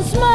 once more.